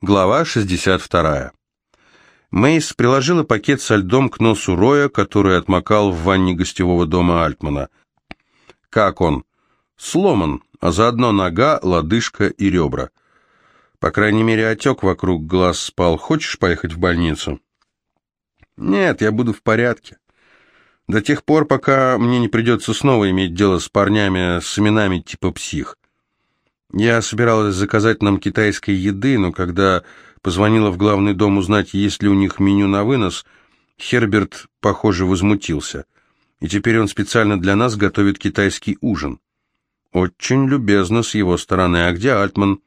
Глава 62. Мейс приложила пакет со льдом к носу Роя, который отмокал в ванне гостевого дома Альтмана. Как он? Сломан, а заодно нога, лодыжка и ребра. По крайней мере, отек вокруг глаз спал. Хочешь поехать в больницу? Нет, я буду в порядке. До тех пор, пока мне не придется снова иметь дело с парнями с именами типа псих. Я собиралась заказать нам китайской еды, но когда позвонила в главный дом узнать, есть ли у них меню на вынос, Херберт, похоже, возмутился. И теперь он специально для нас готовит китайский ужин. Очень любезно с его стороны. А где Альтман?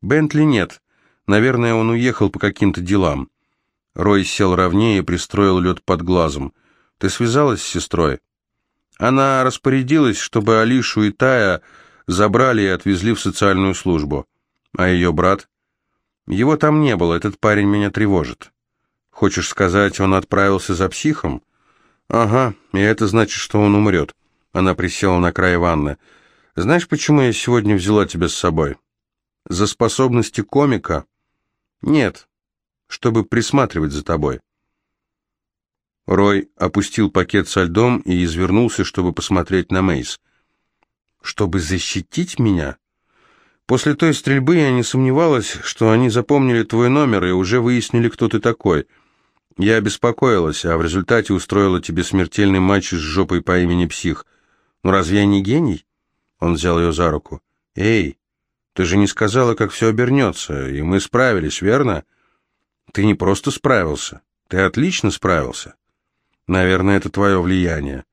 Бентли нет. Наверное, он уехал по каким-то делам. Рой сел ровнее и пристроил лед под глазом. Ты связалась с сестрой? Она распорядилась, чтобы Алишу и Тая забрали и отвезли в социальную службу. А ее брат? Его там не было, этот парень меня тревожит. Хочешь сказать, он отправился за психом? Ага, и это значит, что он умрет. Она присела на край ванны. Знаешь, почему я сегодня взяла тебя с собой? За способности комика? Нет, чтобы присматривать за тобой. Рой опустил пакет со льдом и извернулся, чтобы посмотреть на Мейс чтобы защитить меня? После той стрельбы я не сомневалась, что они запомнили твой номер и уже выяснили, кто ты такой. Я беспокоилась, а в результате устроила тебе смертельный матч с жопой по имени Псих. Ну разве я не гений? Он взял ее за руку. Эй, ты же не сказала, как все обернется, и мы справились, верно? Ты не просто справился, ты отлично справился. Наверное, это твое влияние.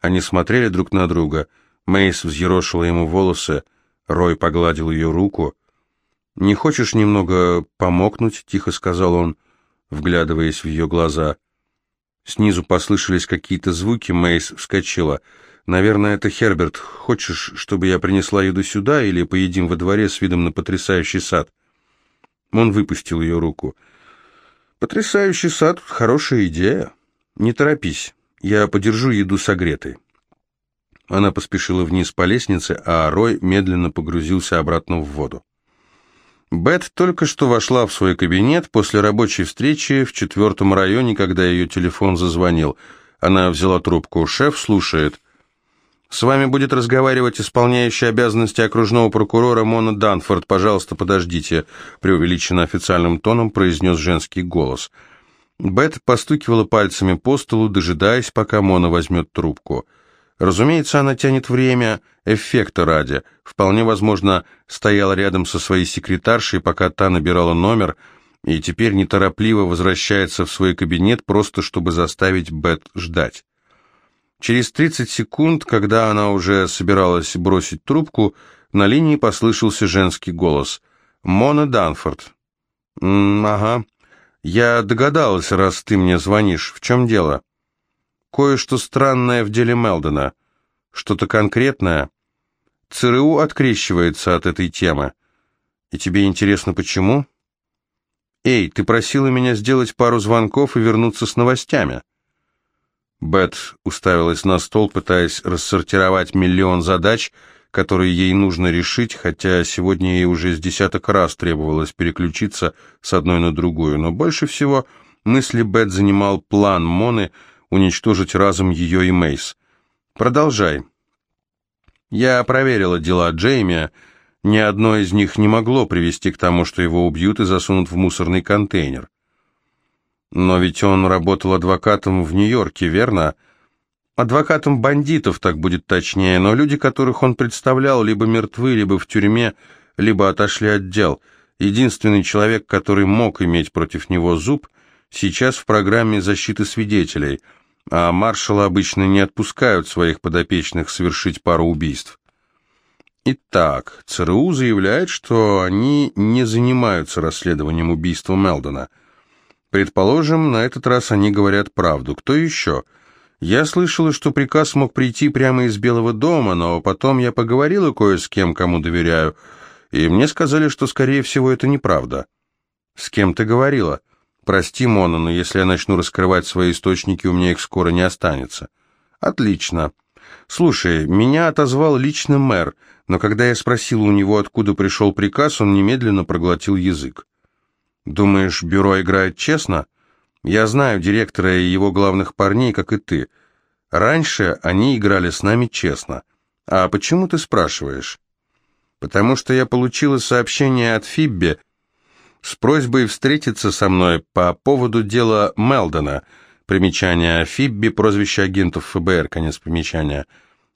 Они смотрели друг на друга — Мейс взъерошила ему волосы, Рой погладил ее руку. «Не хочешь немного помокнуть?» — тихо сказал он, вглядываясь в ее глаза. Снизу послышались какие-то звуки, Мейс вскочила. «Наверное, это Херберт. Хочешь, чтобы я принесла еду сюда или поедим во дворе с видом на потрясающий сад?» Он выпустил ее руку. «Потрясающий сад — хорошая идея. Не торопись, я подержу еду согретой». Она поспешила вниз по лестнице, а Рой медленно погрузился обратно в воду. Бет только что вошла в свой кабинет после рабочей встречи в четвертом районе, когда ее телефон зазвонил. Она взяла трубку. «Шеф слушает». «С вами будет разговаривать исполняющий обязанности окружного прокурора Мона Данфорд. Пожалуйста, подождите», — преувеличенно официальным тоном произнес женский голос. Бет постукивала пальцами по столу, дожидаясь, пока Мона возьмет трубку. Разумеется, она тянет время эффекта ради. Вполне возможно, стояла рядом со своей секретаршей, пока та набирала номер, и теперь неторопливо возвращается в свой кабинет, просто чтобы заставить Бет ждать. Через 30 секунд, когда она уже собиралась бросить трубку, на линии послышался женский голос. «Мона Данфорд». «М -м, «Ага. Я догадалась, раз ты мне звонишь. В чем дело?» Кое-что странное в деле Мелдона. Что-то конкретное. ЦРУ открещивается от этой темы. И тебе интересно, почему? Эй, ты просила меня сделать пару звонков и вернуться с новостями. Бет уставилась на стол, пытаясь рассортировать миллион задач, которые ей нужно решить, хотя сегодня ей уже с десяток раз требовалось переключиться с одной на другую. Но больше всего мысли Бет занимал план Моны — уничтожить разом ее и Мейс. Продолжай. Я проверила дела Джейми. Ни одно из них не могло привести к тому, что его убьют и засунут в мусорный контейнер. Но ведь он работал адвокатом в Нью-Йорке, верно? Адвокатом бандитов, так будет точнее, но люди, которых он представлял, либо мертвы, либо в тюрьме, либо отошли от дел. Единственный человек, который мог иметь против него зуб, сейчас в программе защиты свидетелей – а маршалы обычно не отпускают своих подопечных совершить пару убийств. Итак, ЦРУ заявляет, что они не занимаются расследованием убийства Мелдона. Предположим, на этот раз они говорят правду. Кто еще? Я слышала, что приказ мог прийти прямо из Белого дома, но потом я поговорила кое с кем, кому доверяю, и мне сказали, что, скорее всего, это неправда. С кем ты говорила? — Прости, Мона, но если я начну раскрывать свои источники, у меня их скоро не останется. Отлично. Слушай, меня отозвал лично мэр, но когда я спросил у него, откуда пришел приказ, он немедленно проглотил язык. Думаешь, бюро играет честно? Я знаю директора и его главных парней, как и ты. Раньше они играли с нами честно. А почему ты спрашиваешь? Потому что я получила сообщение от Фибби с просьбой встретиться со мной по поводу дела Мелдона. Примечание Фибби, прозвище агентов ФБР, конец примечания.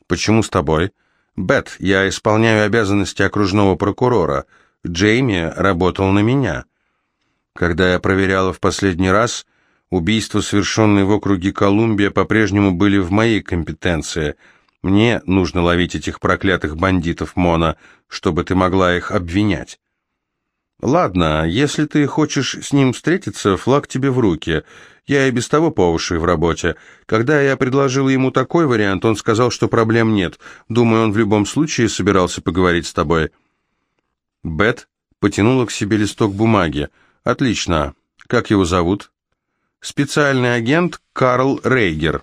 Почему с тобой? Бет, я исполняю обязанности окружного прокурора. Джейми работал на меня. Когда я проверяла в последний раз, убийства, совершенные в округе Колумбия, по-прежнему были в моей компетенции. Мне нужно ловить этих проклятых бандитов, Мона, чтобы ты могла их обвинять. Ладно, если ты хочешь с ним встретиться, флаг тебе в руки. Я и без того по уши в работе. Когда я предложил ему такой вариант, он сказал, что проблем нет. Думаю, он в любом случае собирался поговорить с тобой. Бет потянула к себе листок бумаги. Отлично. Как его зовут? Специальный агент Карл Рейгер.